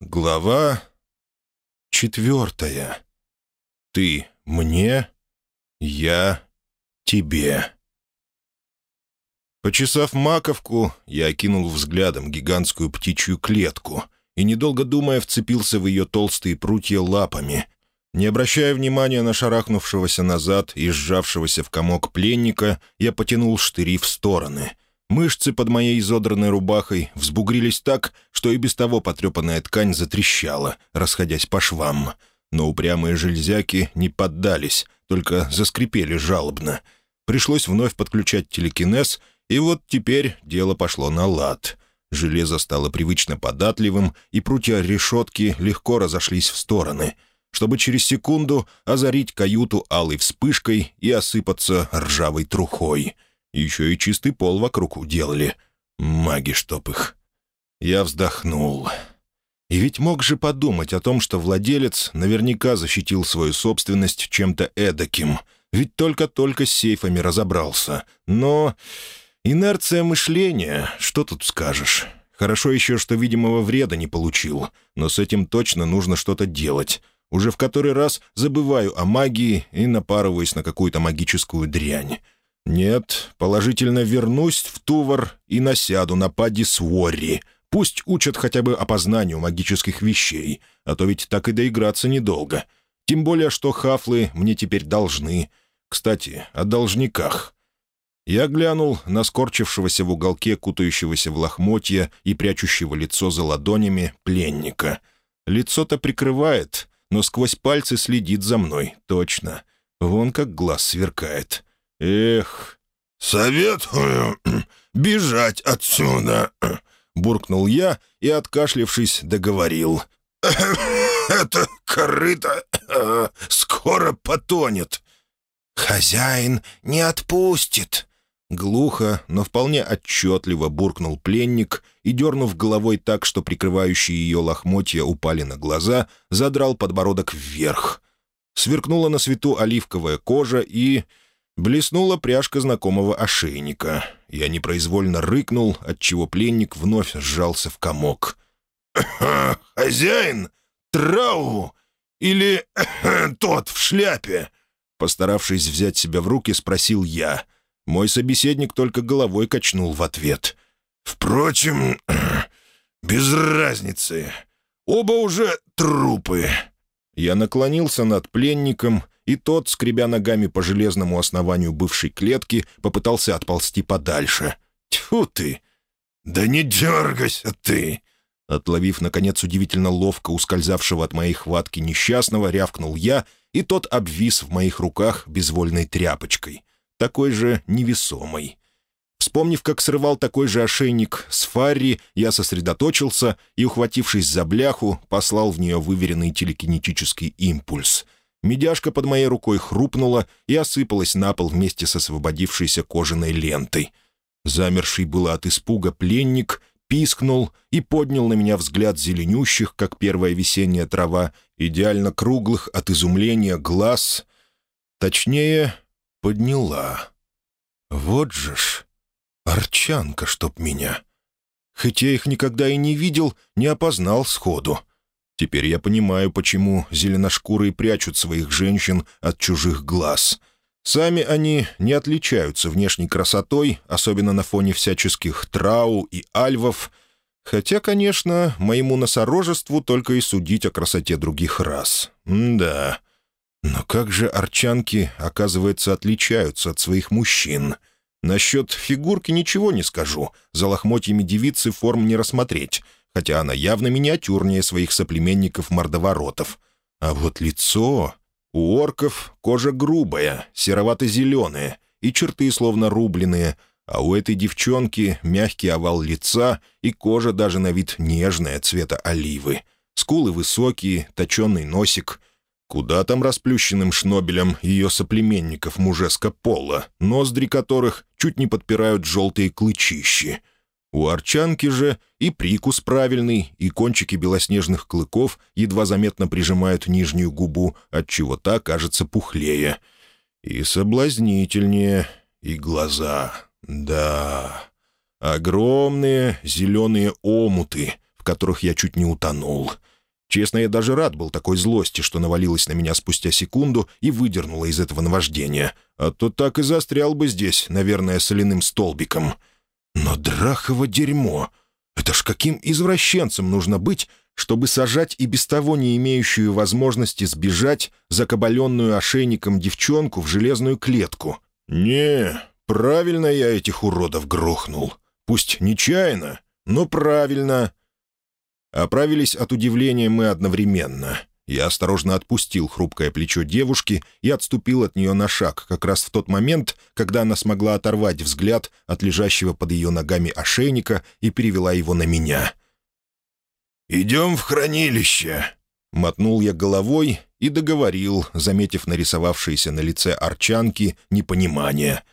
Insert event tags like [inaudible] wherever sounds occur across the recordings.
Глава четвертая. Ты мне, я тебе. Почесав маковку, я окинул взглядом гигантскую птичью клетку и, недолго думая, вцепился в ее толстые прутья лапами. Не обращая внимания на шарахнувшегося назад и сжавшегося в комок пленника, я потянул штыри в стороны — Мышцы под моей изодранной рубахой взбугрились так, что и без того потрепанная ткань затрещала, расходясь по швам. Но упрямые железяки не поддались, только заскрипели жалобно. Пришлось вновь подключать телекинез, и вот теперь дело пошло на лад. Железо стало привычно податливым, и прутья решетки легко разошлись в стороны, чтобы через секунду озарить каюту алой вспышкой и осыпаться ржавой трухой — еще и чистый пол вокруг уделали. Маги чтоб их. Я вздохнул. И ведь мог же подумать о том, что владелец наверняка защитил свою собственность чем-то эдаким. Ведь только-только с сейфами разобрался. Но инерция мышления, что тут скажешь? Хорошо еще, что видимого вреда не получил. Но с этим точно нужно что-то делать. Уже в который раз забываю о магии и напарываюсь на какую-то магическую дрянь. «Нет, положительно вернусь в Тувар и насяду на пади Сворри. Пусть учат хотя бы опознанию магических вещей, а то ведь так и доиграться недолго. Тем более, что хафлы мне теперь должны. Кстати, о должниках». Я глянул на скорчившегося в уголке, кутающегося в лохмотья и прячущего лицо за ладонями пленника. Лицо-то прикрывает, но сквозь пальцы следит за мной, точно. Вон как глаз сверкает. «Эх, советую [clears throat] бежать отсюда», [clears throat] — буркнул я и, откашлившись, договорил. [clears throat] «Это корыто скоро потонет». «Хозяин не отпустит», — глухо, но вполне отчетливо буркнул пленник и, дернув головой так, что прикрывающие ее лохмотья упали на глаза, задрал подбородок вверх. Сверкнула на свету оливковая кожа и... Блеснула пряжка знакомого ошейника. Я непроизвольно рыкнул, отчего пленник вновь сжался в комок. «Хозяин? Трау? Или тот в шляпе?» Постаравшись взять себя в руки, спросил я. Мой собеседник только головой качнул в ответ. «Впрочем, [clears throat] без разницы. Оба уже трупы». Я наклонился над пленником и тот, скребя ногами по железному основанию бывшей клетки, попытался отползти подальше. «Тьфу ты!» «Да не дергайся ты!» Отловив, наконец, удивительно ловко ускользавшего от моей хватки несчастного, рявкнул я, и тот обвис в моих руках безвольной тряпочкой, такой же невесомой. Вспомнив, как срывал такой же ошейник с Фарри, я сосредоточился и, ухватившись за бляху, послал в нее выверенный телекинетический импульс — Медяшка под моей рукой хрупнула и осыпалась на пол вместе с освободившейся кожаной лентой. Замерший было от испуга пленник пискнул и поднял на меня взгляд зеленющих, как первая весенняя трава, идеально круглых от изумления глаз. Точнее, подняла. Вот же ж, арчанка, чтоб меня. Хотя их никогда и не видел, не опознал сходу. Теперь я понимаю, почему зеленошкурые прячут своих женщин от чужих глаз. Сами они не отличаются внешней красотой, особенно на фоне всяческих трау и альвов, хотя, конечно, моему носорожеству только и судить о красоте других рас. М да. Но как же арчанки, оказывается, отличаются от своих мужчин? Насчет фигурки ничего не скажу, за лохмотьями девицы форм не рассмотреть — хотя она явно миниатюрнее своих соплеменников-мордоворотов. А вот лицо... У орков кожа грубая, серовато-зеленая, и черты словно рубленые, а у этой девчонки мягкий овал лица и кожа даже на вид нежная, цвета оливы. Скулы высокие, точенный носик. Куда там расплющенным шнобелем ее соплеменников мужеско пола, ноздри которых чуть не подпирают желтые клычищи — у арчанки же и прикус правильный, и кончики белоснежных клыков едва заметно прижимают нижнюю губу, отчего та кажется пухлее. И соблазнительнее, и глаза. Да, огромные зеленые омуты, в которых я чуть не утонул. Честно, я даже рад был такой злости, что навалилась на меня спустя секунду и выдернула из этого наваждения. А то так и застрял бы здесь, наверное, соляным столбиком. Но драхово дерьмо! Это ж каким извращенцем нужно быть, чтобы сажать и без того не имеющую возможности сбежать закабаленную ошейником девчонку в железную клетку. Не, правильно я этих уродов грохнул. Пусть нечаянно, но правильно. Оправились от удивления мы одновременно. Я осторожно отпустил хрупкое плечо девушки и отступил от нее на шаг, как раз в тот момент, когда она смогла оторвать взгляд от лежащего под ее ногами ошейника и перевела его на меня. «Идем в хранилище», — мотнул я головой и договорил, заметив нарисовавшееся на лице арчанки непонимание.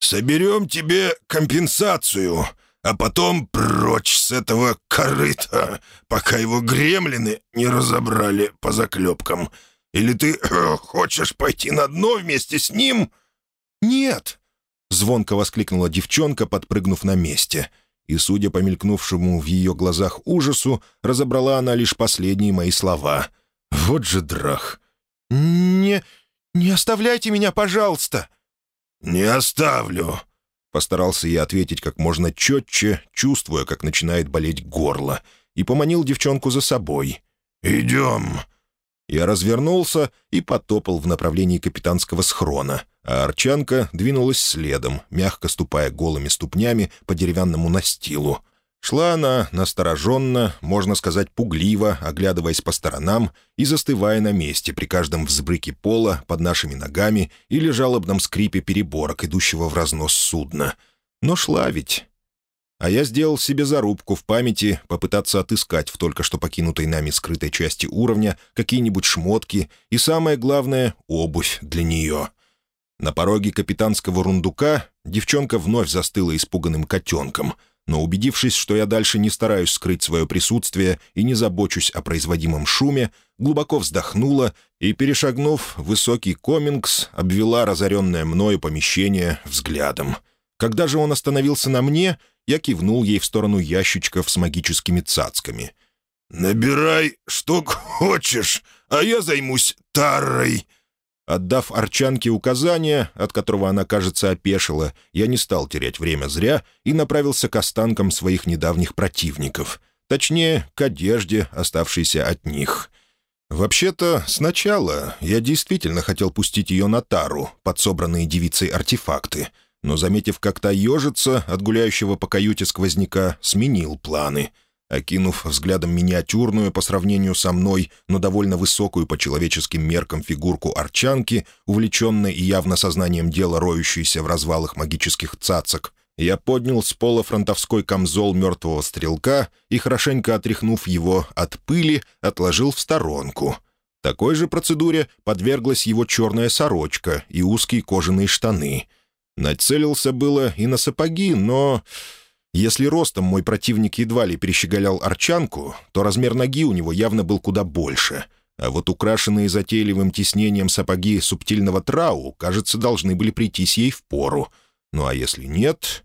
«Соберем тебе компенсацию, а потом прочь с этого корыта, пока его гремлины не разобрали по заклепкам. Или ты [clears throat] хочешь пойти на дно вместе с ним?» «Нет!» — звонко воскликнула девчонка, подпрыгнув на месте — и, судя по мелькнувшему в ее глазах ужасу, разобрала она лишь последние мои слова. «Вот же драх!» «Не... не оставляйте меня, пожалуйста!» «Не оставлю!» Постарался я ответить как можно четче, чувствуя, как начинает болеть горло, и поманил девчонку за собой. «Идем!» Я развернулся и потопал в направлении капитанского схрона, а Арчанка двинулась следом, мягко ступая голыми ступнями по деревянному настилу. Шла она настороженно, можно сказать, пугливо, оглядываясь по сторонам и застывая на месте при каждом взбрыке пола под нашими ногами или жалобном скрипе переборок, идущего в разнос судна. Но шла ведь а я сделал себе зарубку в памяти попытаться отыскать в только что покинутой нами скрытой части уровня какие-нибудь шмотки и, самое главное, обувь для нее. На пороге капитанского рундука девчонка вновь застыла испуганным котенком, но, убедившись, что я дальше не стараюсь скрыть свое присутствие и не забочусь о производимом шуме, глубоко вздохнула и, перешагнув высокий комингс, обвела разоренное мною помещение взглядом. Когда же он остановился на мне — я кивнул ей в сторону ящичков с магическими цацками. «Набирай, что [laughs] хочешь, а я займусь тарой». Отдав Арчанке указания, от которого она, кажется, опешила, я не стал терять время зря и направился к останкам своих недавних противников. Точнее, к одежде, оставшейся от них. Вообще-то, сначала я действительно хотел пустить ее на тару, под собранные девицей артефакты — но, заметив, как та ежится от гуляющего по каюте сквозняка, сменил планы. Окинув взглядом миниатюрную по сравнению со мной, но довольно высокую по человеческим меркам фигурку арчанки, увлеченной и явно сознанием дела роющейся в развалах магических цацок, я поднял с пола фронтовской камзол мертвого стрелка и, хорошенько отряхнув его от пыли, отложил в сторонку. Такой же процедуре подверглась его черная сорочка и узкие кожаные штаны — Нацелился было и на сапоги, но... Если ростом мой противник едва ли перещеголял арчанку, то размер ноги у него явно был куда больше. А вот украшенные затейливым тиснением сапоги субтильного трау, кажется, должны были прийтись ей в пору. Ну а если нет...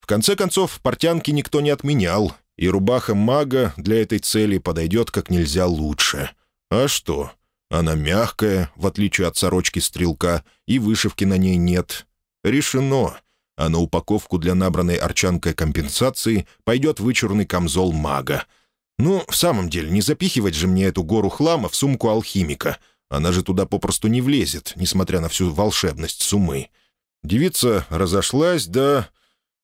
В конце концов, портянки никто не отменял, и рубаха мага для этой цели подойдет как нельзя лучше. А что? Она мягкая, в отличие от сорочки стрелка, и вышивки на ней нет. Решено. А на упаковку для набранной арчанкой компенсации пойдет вычурный камзол мага. Ну, в самом деле, не запихивать же мне эту гору хлама в сумку алхимика. Она же туда попросту не влезет, несмотря на всю волшебность сумы. Девица разошлась, да...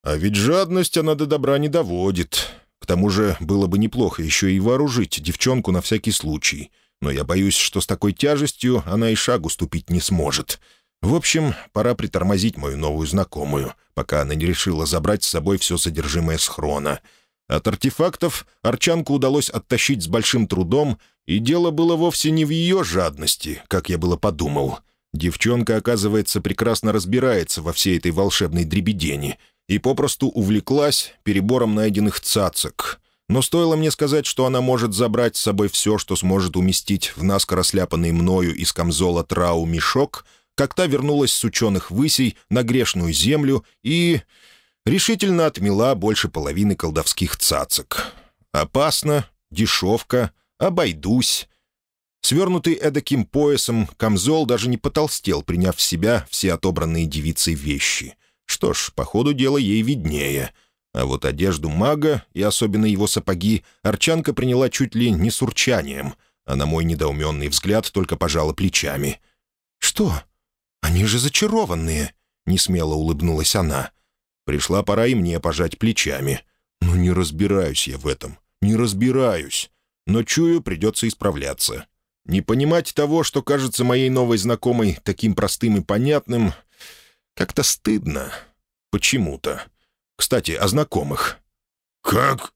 А ведь жадность она до добра не доводит. К тому же было бы неплохо еще и вооружить девчонку на всякий случай. Но я боюсь, что с такой тяжестью она и шагу ступить не сможет. В общем, пора притормозить мою новую знакомую, пока она не решила забрать с собой все содержимое схрона. От артефактов Арчанку удалось оттащить с большим трудом, и дело было вовсе не в ее жадности, как я было подумал. Девчонка, оказывается, прекрасно разбирается во всей этой волшебной дребедени и попросту увлеклась перебором найденных цацок. Но стоило мне сказать, что она может забрать с собой все, что сможет уместить в наскоро сляпанный мною из камзола трау мешок — как та вернулась с ученых высей на грешную землю и решительно отмела больше половины колдовских цацок. Опасно, дешевка, обойдусь. Свернутый эдаким поясом, камзол даже не потолстел, приняв в себя все отобранные девицей вещи. Что ж, по ходу дела ей виднее. А вот одежду мага, и особенно его сапоги, Арчанка приняла чуть ли не с урчанием, а на мой недоуменный взгляд только пожала плечами. «Что? Они же зачарованные!» — несмело улыбнулась она. Пришла пора и мне пожать плечами. «Ну не разбираюсь я в этом, не разбираюсь. Но чую, придется исправляться. Не понимать того, что кажется моей новой знакомой таким простым и понятным, как-то стыдно. Почему-то. Кстати, о знакомых. «Как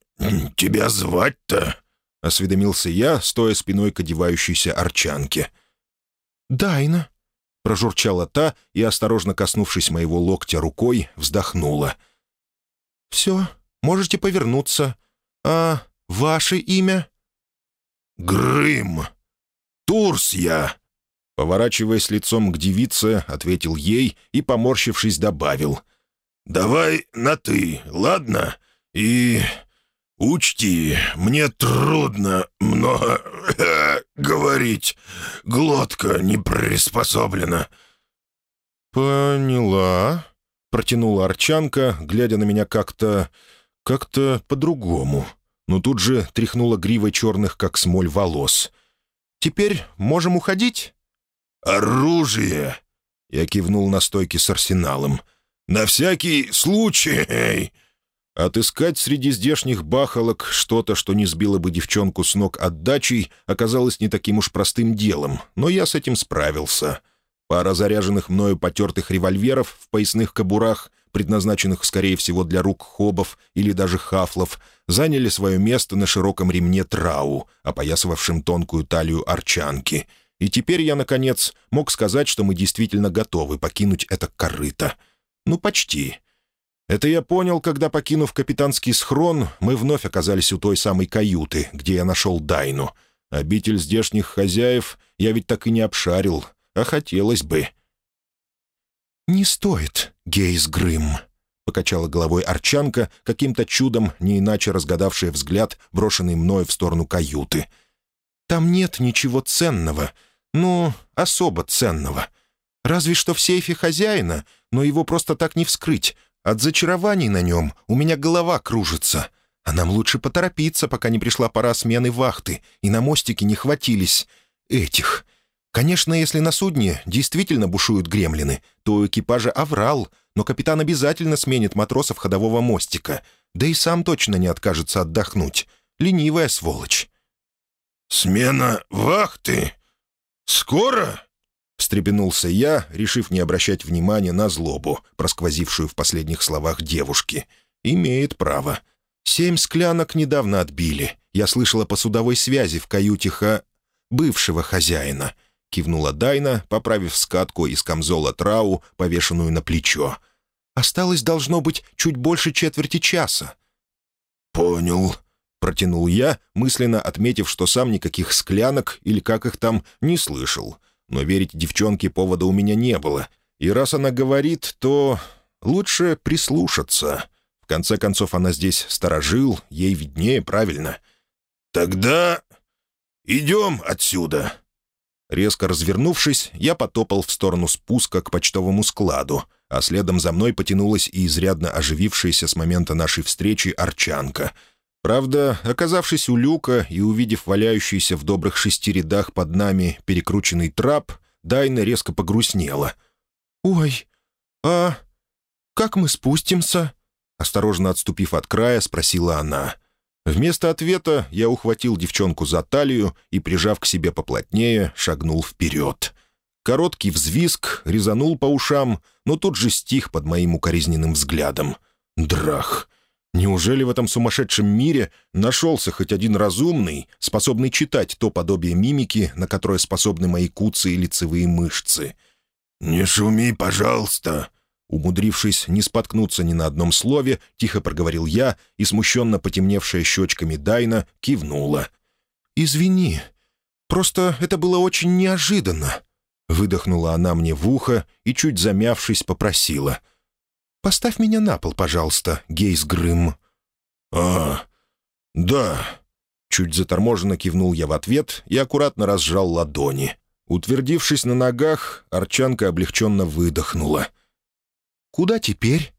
тебя звать-то?» — осведомился я, стоя спиной к одевающейся арчанке. «Дайна», — прожурчала та и, осторожно коснувшись моего локтя рукой, вздохнула. «Все, можете повернуться. А ваше имя?» «Грым», Турс я!» Поворачиваясь лицом к девице, ответил ей и, поморщившись, добавил. «Давай на «ты», ладно? И учти, мне трудно много говорить. Глотка не приспособлена». «Поняла», — протянула Арчанка, глядя на меня как-то... как-то по-другому. Но тут же тряхнула гривой черных, как смоль, волос — Теперь можем уходить?» «Оружие!» — я кивнул на стойке с арсеналом. «На всякий случай!» Отыскать среди здешних бахалок что-то, что не сбило бы девчонку с ног отдачей, оказалось не таким уж простым делом, но я с этим справился. Пара заряженных мною потертых револьверов в поясных кобурах — предназначенных, скорее всего, для рук хобов или даже хафлов, заняли свое место на широком ремне трау, опоясывавшем тонкую талию арчанки. И теперь я, наконец, мог сказать, что мы действительно готовы покинуть это корыто. Ну, почти. Это я понял, когда, покинув капитанский схрон, мы вновь оказались у той самой каюты, где я нашел Дайну. Обитель здешних хозяев я ведь так и не обшарил, а хотелось бы. «Не стоит, Гейс Грым», — покачала головой Арчанка, каким-то чудом, не иначе разгадавшая взгляд, брошенный мною в сторону каюты. «Там нет ничего ценного, ну, особо ценного. Разве что в сейфе хозяина, но его просто так не вскрыть. От зачарований на нем у меня голова кружится. А нам лучше поторопиться, пока не пришла пора смены вахты, и на мостике не хватились этих Конечно, если на судне действительно бушуют гремлины, то у экипажа аврал, но капитан обязательно сменит матросов ходового мостика, да и сам точно не откажется отдохнуть. Ленивая сволочь. «Смена вахты? Скоро?» — встрепенулся я, решив не обращать внимания на злобу, просквозившую в последних словах девушки. «Имеет право. Семь склянок недавно отбили. Я слышала по судовой связи в каюте ха... бывшего хозяина кивнула Дайна, поправив скатку из камзола трау, повешенную на плечо. «Осталось, должно быть, чуть больше четверти часа». «Понял», — протянул я, мысленно отметив, что сам никаких склянок, или как их там, не слышал. Но верить девчонке повода у меня не было. И раз она говорит, то лучше прислушаться. В конце концов, она здесь сторожил, ей виднее, правильно. «Тогда идем отсюда», Резко развернувшись, я потопал в сторону спуска к почтовому складу, а следом за мной потянулась и изрядно оживившаяся с момента нашей встречи арчанка. Правда, оказавшись у люка и увидев валяющийся в добрых шести рядах под нами перекрученный трап, Дайна резко погрустнела. «Ой, а как мы спустимся?» Осторожно отступив от края, спросила она. Вместо ответа я ухватил девчонку за талию и, прижав к себе поплотнее, шагнул вперед. Короткий взвизг резанул по ушам, но тут же стих под моим укоризненным взглядом. Драх! Неужели в этом сумасшедшем мире нашелся хоть один разумный, способный читать то подобие мимики, на которое способны мои куцы и лицевые мышцы? «Не шуми, пожалуйста!» Умудрившись не споткнуться ни на одном слове, тихо проговорил я, и смущенно потемневшая щечками Дайна кивнула. «Извини, просто это было очень неожиданно», — выдохнула она мне в ухо и, чуть замявшись, попросила. «Поставь меня на пол, пожалуйста, Гейс Грым». «А, «Да». Чуть заторможенно кивнул я в ответ и аккуратно разжал ладони. Утвердившись на ногах, Арчанка облегченно выдохнула. «Куда теперь?»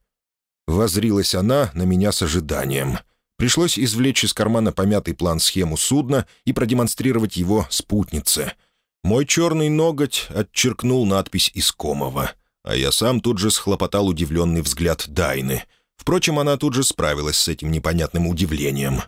Возрилась она на меня с ожиданием. Пришлось извлечь из кармана помятый план-схему судна и продемонстрировать его спутнице. Мой черный ноготь отчеркнул надпись искомого, а я сам тут же схлопотал удивленный взгляд Дайны. Впрочем, она тут же справилась с этим непонятным удивлением.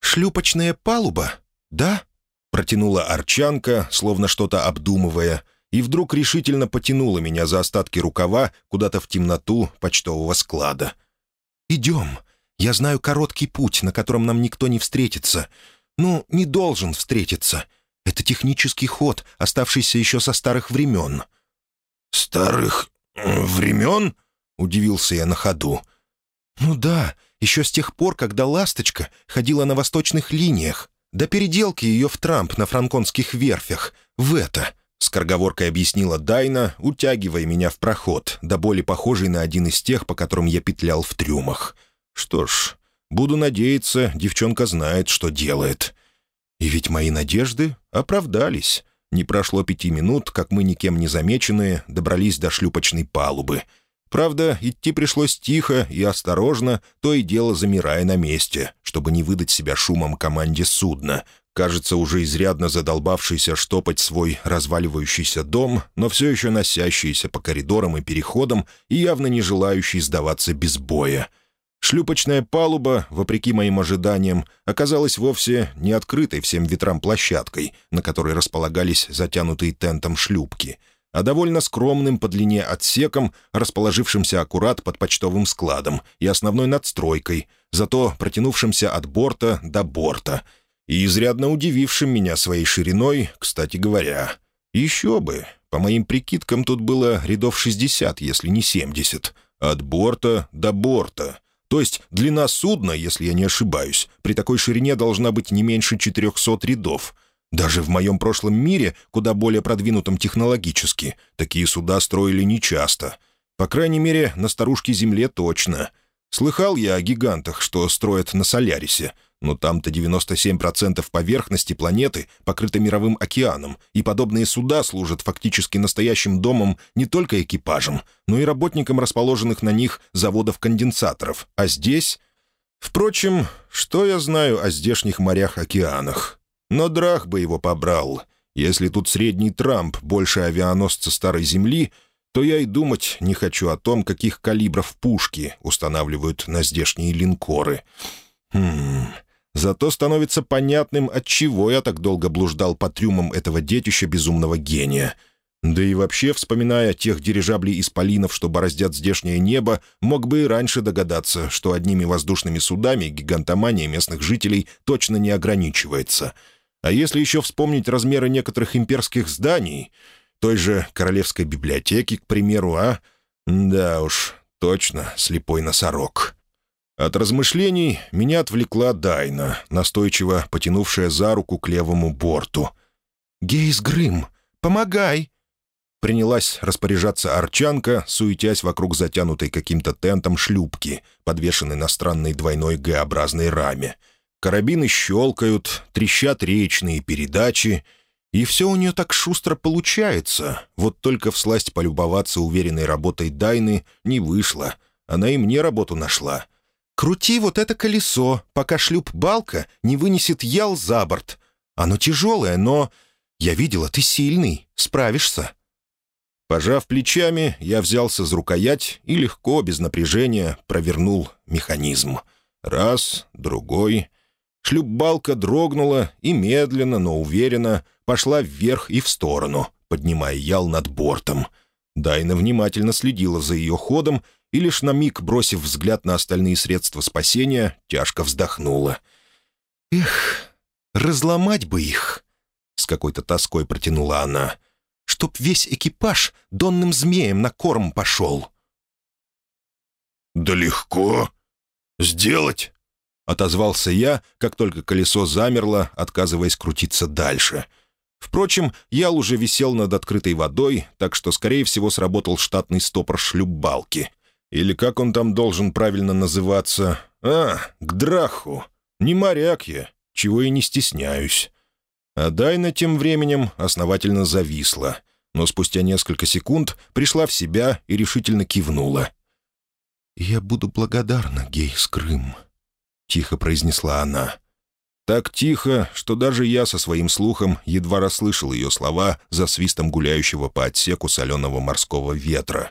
«Шлюпочная палуба, да?» — протянула Арчанка, словно что-то обдумывая, и вдруг решительно потянула меня за остатки рукава куда-то в темноту почтового склада. «Идем. Я знаю короткий путь, на котором нам никто не встретится. Ну, не должен встретиться. Это технический ход, оставшийся еще со старых времен». «Старых времен?» — удивился я на ходу. «Ну да, еще с тех пор, когда «Ласточка» ходила на восточных линиях, до переделки ее в Трамп на франконских верфях, в это», — скороговоркой объяснила Дайна, утягивая меня в проход, до боли похожий на один из тех, по которым я петлял в трюмах. Что ж, буду надеяться, девчонка знает, что делает. И ведь мои надежды оправдались. Не прошло пяти минут, как мы, никем не замеченные, добрались до шлюпочной палубы. Правда, идти пришлось тихо и осторожно, то и дело замирая на месте, чтобы не выдать себя шумом команде судна, кажется, уже изрядно задолбавшийся штопать свой разваливающийся дом, но все еще носящийся по коридорам и переходам и явно не желающий сдаваться без боя — Шлюпочная палуба, вопреки моим ожиданиям, оказалась вовсе не открытой всем ветрам площадкой, на которой располагались затянутые тентом шлюпки, а довольно скромным по длине отсеком, расположившимся аккурат под почтовым складом и основной надстройкой, зато протянувшимся от борта до борта, и изрядно удивившим меня своей шириной, кстати говоря. Еще бы, по моим прикидкам, тут было рядов 60, если не 70, от борта до борта — то есть длина судна, если я не ошибаюсь, при такой ширине должна быть не меньше 400 рядов. Даже в моем прошлом мире, куда более продвинутом технологически, такие суда строили нечасто. По крайней мере, на старушке Земле точно. Слыхал я о гигантах, что строят на Солярисе, но там-то 97% поверхности планеты покрыто мировым океаном, и подобные суда служат фактически настоящим домом не только экипажам, но и работникам расположенных на них заводов-конденсаторов. А здесь... Впрочем, что я знаю о здешних морях-океанах? Но драх бы его побрал. Если тут средний Трамп больше авианосца Старой Земли, то я и думать не хочу о том, каких калибров пушки устанавливают на здешние линкоры. Хм... Зато становится понятным, от чего я так долго блуждал по трюмам этого детища безумного гения. Да и вообще, вспоминая тех дирижаблей-исполинов, что бороздят здешнее небо, мог бы и раньше догадаться, что одними воздушными судами гигантомания местных жителей точно не ограничивается. А если еще вспомнить размеры некоторых имперских зданий, той же Королевской библиотеки, к примеру, а? Да уж, точно слепой носорог». От размышлений меня отвлекла Дайна, настойчиво потянувшая за руку к левому борту. «Гейс Грым, помогай!» Принялась распоряжаться арчанка, суетясь вокруг затянутой каким-то тентом шлюпки, подвешенной на странной двойной Г-образной раме. Карабины щелкают, трещат речные передачи, и все у нее так шустро получается. Вот только всласть полюбоваться уверенной работой Дайны не вышло. Она и мне работу нашла — Крути вот это колесо, пока шлюп-балка не вынесет ял за борт. Оно тяжелое, но... Я видела, ты сильный, справишься». Пожав плечами, я взялся за рукоять и легко, без напряжения, провернул механизм. Раз, другой. Шлюп-балка дрогнула и медленно, но уверенно пошла вверх и в сторону, поднимая ял над бортом. Дайна внимательно следила за ее ходом и лишь на миг, бросив взгляд на остальные средства спасения, тяжко вздохнула. «Эх, разломать бы их!» — с какой-то тоской протянула она. «Чтоб весь экипаж донным змеем на корм пошел!» «Да легко! Сделать!» — отозвался я, как только колесо замерло, отказываясь крутиться дальше. Впрочем, ял уже висел над открытой водой, так что, скорее всего, сработал штатный стопор шлюпбалки — Или как он там должен правильно называться? А, к Драху. Не моряк я, чего и не стесняюсь. А Дайна тем временем основательно зависла, но спустя несколько секунд пришла в себя и решительно кивнула. «Я буду благодарна, Гейс Крым», — тихо произнесла она. Так тихо, что даже я со своим слухом едва расслышал ее слова за свистом гуляющего по отсеку соленого морского ветра.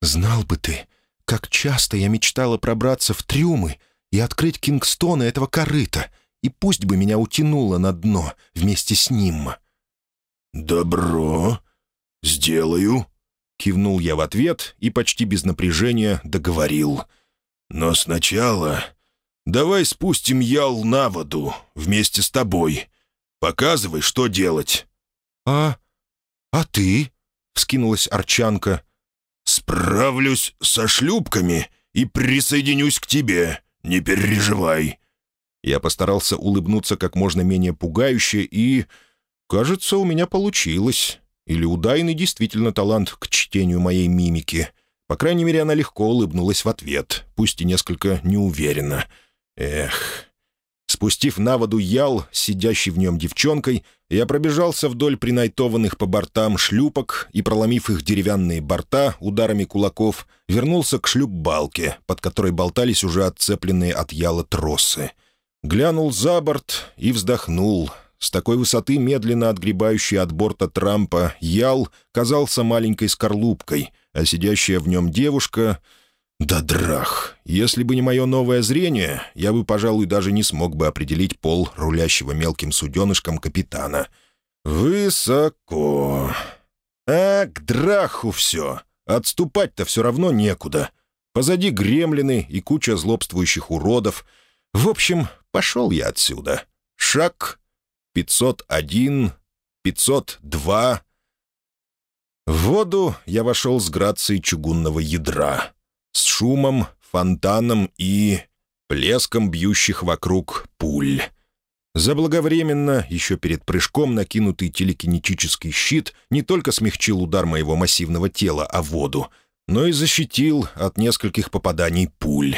«Знал бы ты, как часто я мечтала пробраться в трюмы и открыть Кингстона этого корыта, и пусть бы меня утянуло на дно вместе с ним». «Добро. Сделаю», — кивнул я в ответ и почти без напряжения договорил. «Но сначала давай спустим Ял на воду вместе с тобой. Показывай, что делать». «А... а ты?» — вскинулась Арчанка. «Справлюсь со шлюпками и присоединюсь к тебе. Не переживай». Я постарался улыбнуться как можно менее пугающе и... Кажется, у меня получилось. Или у Дайны действительно талант к чтению моей мимики. По крайней мере, она легко улыбнулась в ответ, пусть и несколько неуверенно. Эх... Спустив на воду ял, сидящий в нем девчонкой, я пробежался вдоль принайтованных по бортам шлюпок и, проломив их деревянные борта ударами кулаков, вернулся к шлюп-балке, под которой болтались уже отцепленные от яла тросы. Глянул за борт и вздохнул. С такой высоты, медленно отгребающий от борта Трампа, ял казался маленькой скорлупкой, а сидящая в нем девушка да драх! Если бы не мое новое зрение, я бы, пожалуй, даже не смог бы определить пол рулящего мелким суденышком капитана. Высоко. А, к драху все. Отступать-то все равно некуда. Позади гремлины и куча злобствующих уродов. В общем, пошел я отсюда. Шаг 501, 502. В воду я вошел с грацией чугунного ядра с шумом, фонтаном и плеском бьющих вокруг пуль. Заблаговременно, еще перед прыжком, накинутый телекинетический щит не только смягчил удар моего массивного тела о воду, но и защитил от нескольких попаданий пуль.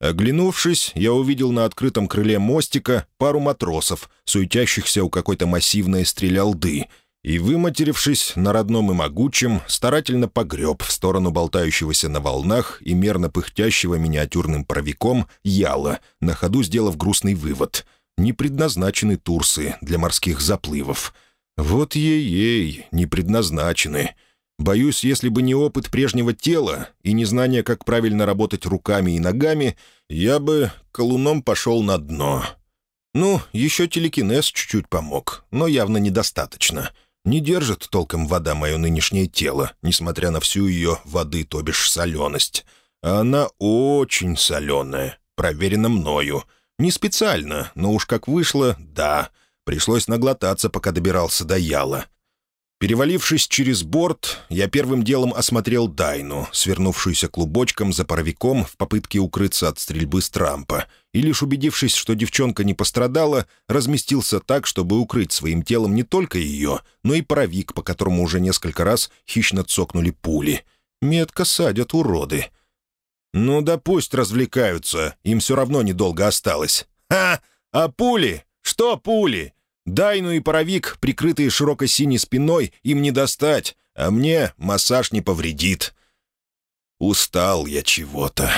Оглянувшись, я увидел на открытом крыле мостика пару матросов, суетящихся у какой-то массивной стрелялды, и, выматерившись на родном и могучем, старательно погреб в сторону болтающегося на волнах и мерно пыхтящего миниатюрным паровиком яла, на ходу сделав грустный вывод. Не предназначены турсы для морских заплывов. Вот ей-ей, не предназначены. Боюсь, если бы не опыт прежнего тела и незнание, как правильно работать руками и ногами, я бы колуном пошел на дно. Ну, еще телекинез чуть-чуть помог, но явно недостаточно. Не держит толком вода мое нынешнее тело, несмотря на всю ее воды, то бишь соленость. А она очень соленая, проверена мною. Не специально, но уж как вышло, да. Пришлось наглотаться, пока добирался до Яла. Перевалившись через борт, я первым делом осмотрел Дайну, свернувшуюся клубочком за паровиком в попытке укрыться от стрельбы с Трампа, и лишь убедившись, что девчонка не пострадала, разместился так, чтобы укрыть своим телом не только ее, но и паровик, по которому уже несколько раз хищно цокнули пули. Метко садят уроды. «Ну да пусть развлекаются, им все равно недолго осталось». «Ха! А пули? Что пули? Дайну и паровик, прикрытые широкой синей спиной, им не достать, а мне массаж не повредит. Устал я чего-то.